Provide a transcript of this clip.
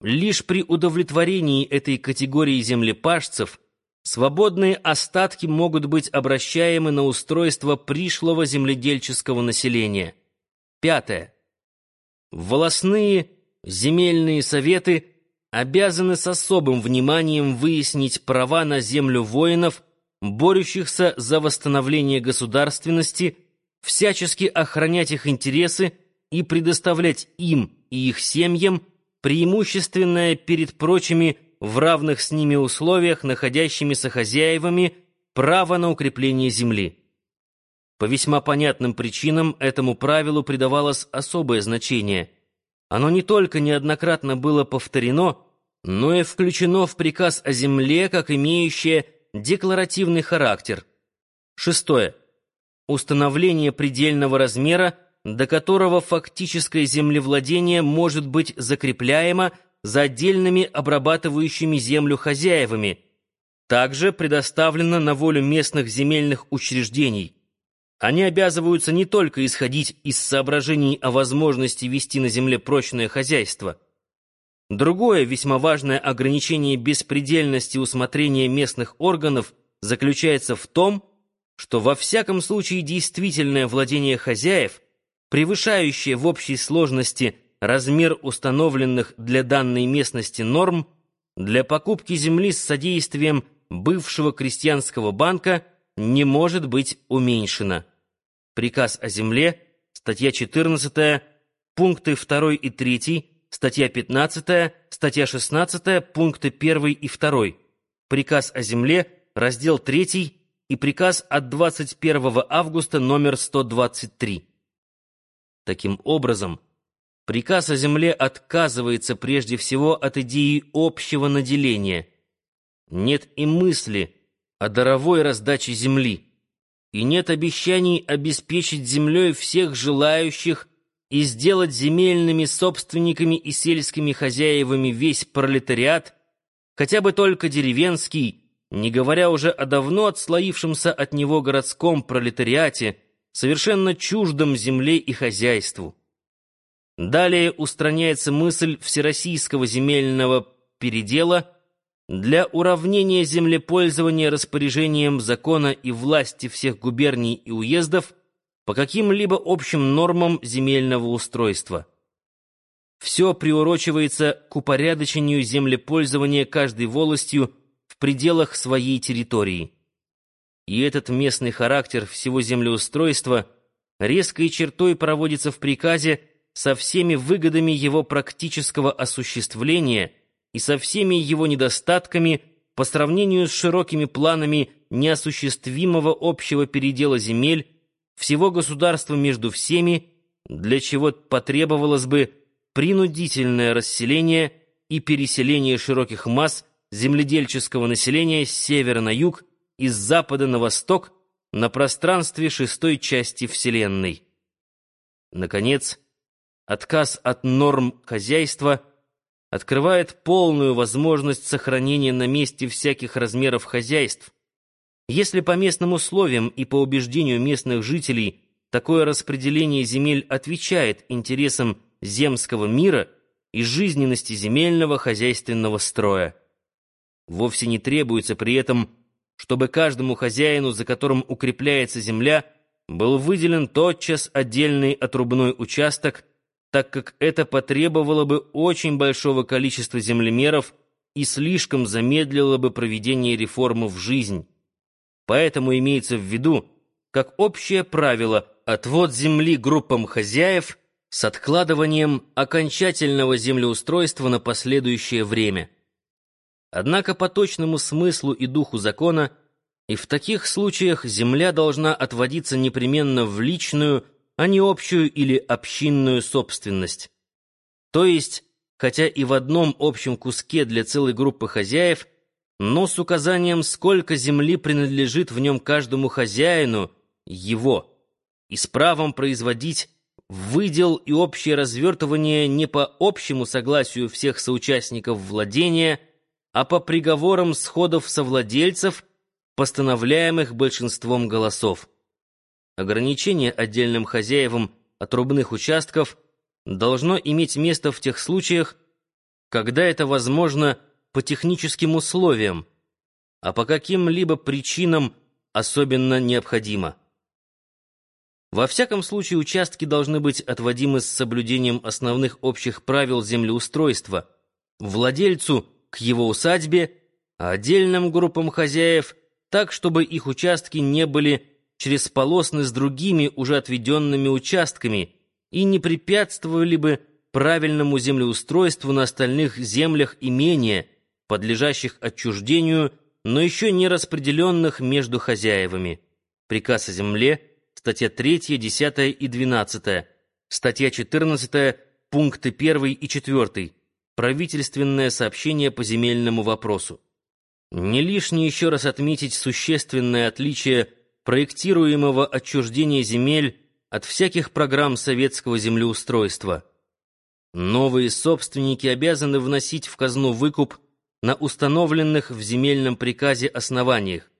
Лишь при удовлетворении этой категории землепашцев свободные остатки могут быть обращаемы на устройство пришлого земледельческого населения. Пятое. Волосные земельные советы обязаны с особым вниманием выяснить права на землю воинов, борющихся за восстановление государственности, всячески охранять их интересы и предоставлять им и их семьям преимущественное перед прочими в равных с ними условиях находящимися хозяевами право на укрепление земли. По весьма понятным причинам этому правилу придавалось особое значение. Оно не только неоднократно было повторено, но и включено в приказ о земле как имеющее декларативный характер. Шестое. Установление предельного размера, до которого фактическое землевладение может быть закрепляемо за отдельными обрабатывающими землю хозяевами, также предоставлено на волю местных земельных учреждений. Они обязываются не только исходить из соображений о возможности вести на земле прочное хозяйство. Другое весьма важное ограничение беспредельности усмотрения местных органов заключается в том, что во всяком случае действительное владение хозяев, превышающее в общей сложности размер установленных для данной местности норм, для покупки земли с содействием бывшего крестьянского банка – не может быть уменьшена. Приказ о земле, статья 14, пункты 2 и 3, статья 15, статья 16, пункты 1 и 2. Приказ о земле, раздел 3 и приказ от 21 августа номер 123. Таким образом, приказ о земле отказывается прежде всего от идеи общего наделения. Нет и мысли – о даровой раздаче земли, и нет обещаний обеспечить землей всех желающих и сделать земельными собственниками и сельскими хозяевами весь пролетариат, хотя бы только деревенский, не говоря уже о давно отслоившемся от него городском пролетариате, совершенно чуждом земле и хозяйству. Далее устраняется мысль всероссийского земельного передела – для уравнения землепользования распоряжением закона и власти всех губерний и уездов по каким-либо общим нормам земельного устройства. Все приурочивается к упорядочению землепользования каждой волостью в пределах своей территории. И этот местный характер всего землеустройства резкой чертой проводится в приказе со всеми выгодами его практического осуществления – и со всеми его недостатками по сравнению с широкими планами неосуществимого общего передела земель всего государства между всеми, для чего потребовалось бы принудительное расселение и переселение широких масс земледельческого населения с севера на юг и с запада на восток на пространстве шестой части Вселенной. Наконец, отказ от норм хозяйства – открывает полную возможность сохранения на месте всяких размеров хозяйств. Если по местным условиям и по убеждению местных жителей такое распределение земель отвечает интересам земского мира и жизненности земельного хозяйственного строя. Вовсе не требуется при этом, чтобы каждому хозяину, за которым укрепляется земля, был выделен тотчас отдельный отрубной участок – так как это потребовало бы очень большого количества землемеров и слишком замедлило бы проведение реформы в жизнь. Поэтому имеется в виду, как общее правило, отвод земли группам хозяев с откладыванием окончательного землеустройства на последующее время. Однако по точному смыслу и духу закона и в таких случаях земля должна отводиться непременно в личную, а не общую или общинную собственность. То есть, хотя и в одном общем куске для целой группы хозяев, но с указанием, сколько земли принадлежит в нем каждому хозяину, его, и с правом производить выдел и общее развертывание не по общему согласию всех соучастников владения, а по приговорам сходов совладельцев, постановляемых большинством голосов. Ограничение отдельным хозяевам отрубных участков должно иметь место в тех случаях, когда это возможно по техническим условиям, а по каким-либо причинам особенно необходимо. Во всяком случае, участки должны быть отводимы с соблюдением основных общих правил землеустройства, владельцу к его усадьбе, а отдельным группам хозяев так, чтобы их участки не были чересполосны с другими уже отведенными участками и не препятствовали бы правильному землеустройству на остальных землях имения, подлежащих отчуждению, но еще не распределенных между хозяевами. Приказ о земле, статья 3, 10 и 12, статья 14, пункты 1 и 4, правительственное сообщение по земельному вопросу. Не лишне еще раз отметить существенное отличие проектируемого отчуждения земель от всяких программ советского землеустройства. Новые собственники обязаны вносить в казну выкуп на установленных в земельном приказе основаниях,